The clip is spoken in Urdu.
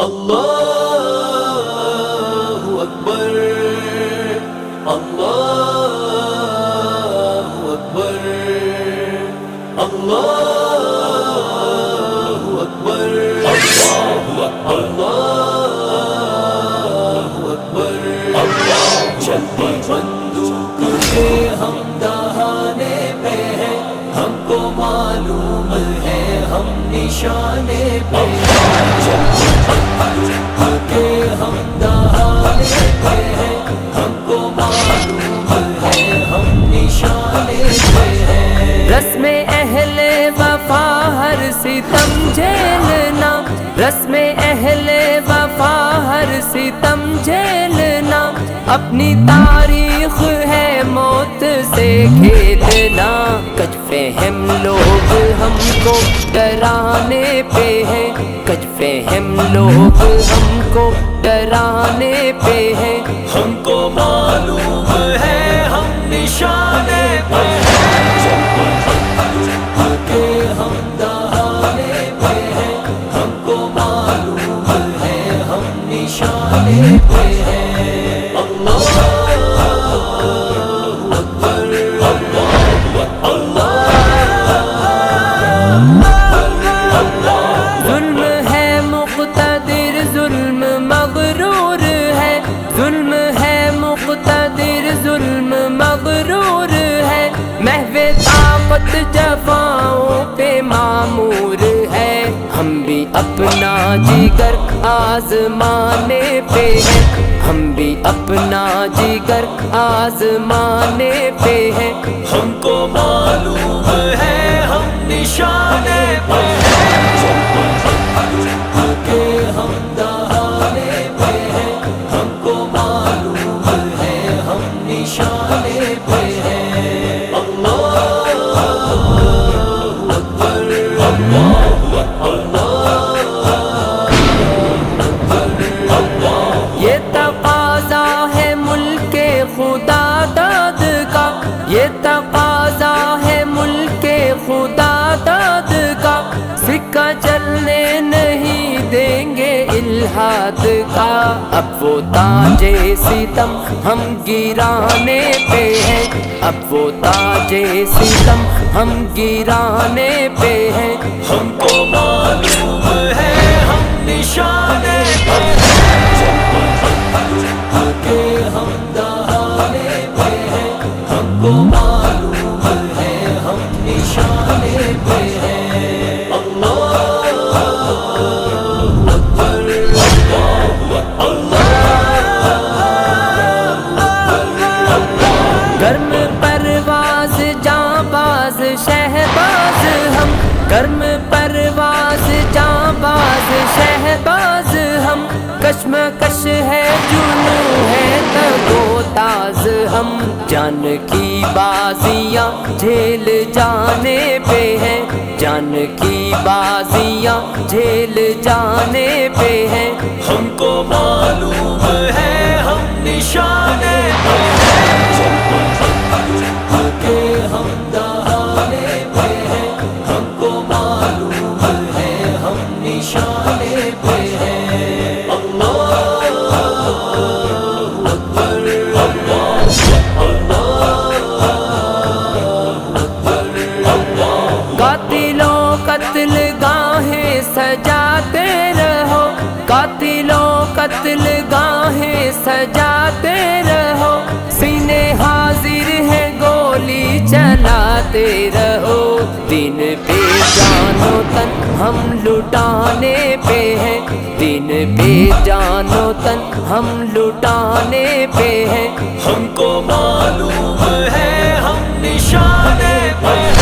اللہ اکبر اللہ اکبر اللہ اکبر اللہ اکبر چلتی بندوق کے ہم دہانے پہ ہیں ہم کو معلوم ہے ہم نشانے پہ کے ہم دہانے پہ ہیں ہم کو معلوم ہے ہم نشانے پہ ہیں رسم اہل وفا ہر ستم جھیلنا۔ رسم اہل وفا ہر ستم جھیلنا۔ اپنی تاریخ سے کھیلنا کچھ فہم لوگ ہم کو ڈرانے پہ ہیں۔ کچھ فہم لوگ ہم کو ڈرانے پہ ہیں۔ ہم کو معلوم ہے ہم نشانے پہ ہیں۔ ہم ہم کو معلوم ہے ہم نشانے پہ طاقت جفاؤں پہ معمور ہے۔ ہم بھی اپنا جگر آزمانے پہ ہیں۔ ہم بھی اپنا جگر آزمانے پہ ہیں۔ ہم کو داد کا، یہ تقاضا ہے ملک خدا داد کا۔ سکہ چلنے نہیں دیں گے الہاد کا۔ اب وہ تاج ستم ہم گرانے پہ ہیں۔ اب وہ تاج ستم ہم گرانے پہ ہیں۔ ہم کو معلوم ہے، ہم نشانے گرم پرواز، جاں باز، شہباز، ہم کشم کش ہے جنو ہے تگو تاز، ہم جان کی بازیاں جھیل جانے پہ ہیں۔ جان کی بازیاں جھیل جانے پہ ہیں۔ ہم کو معلوم ہے، ہم نشانے پہ ہیں۔ قتل گاہیں سجاتے رہو۔ قاتلوں قتل گاہیں سجاتے رہو۔ سینے حاضر ہے گولی چلاتے رہو۔ دن پہ جانو تن ہم لٹانے پہ ہیں۔ دن پہ جانو تن ہم لٹانے پہ ہیں۔ ہم کو معلوم ہے ہم نشانے پہ ہیں۔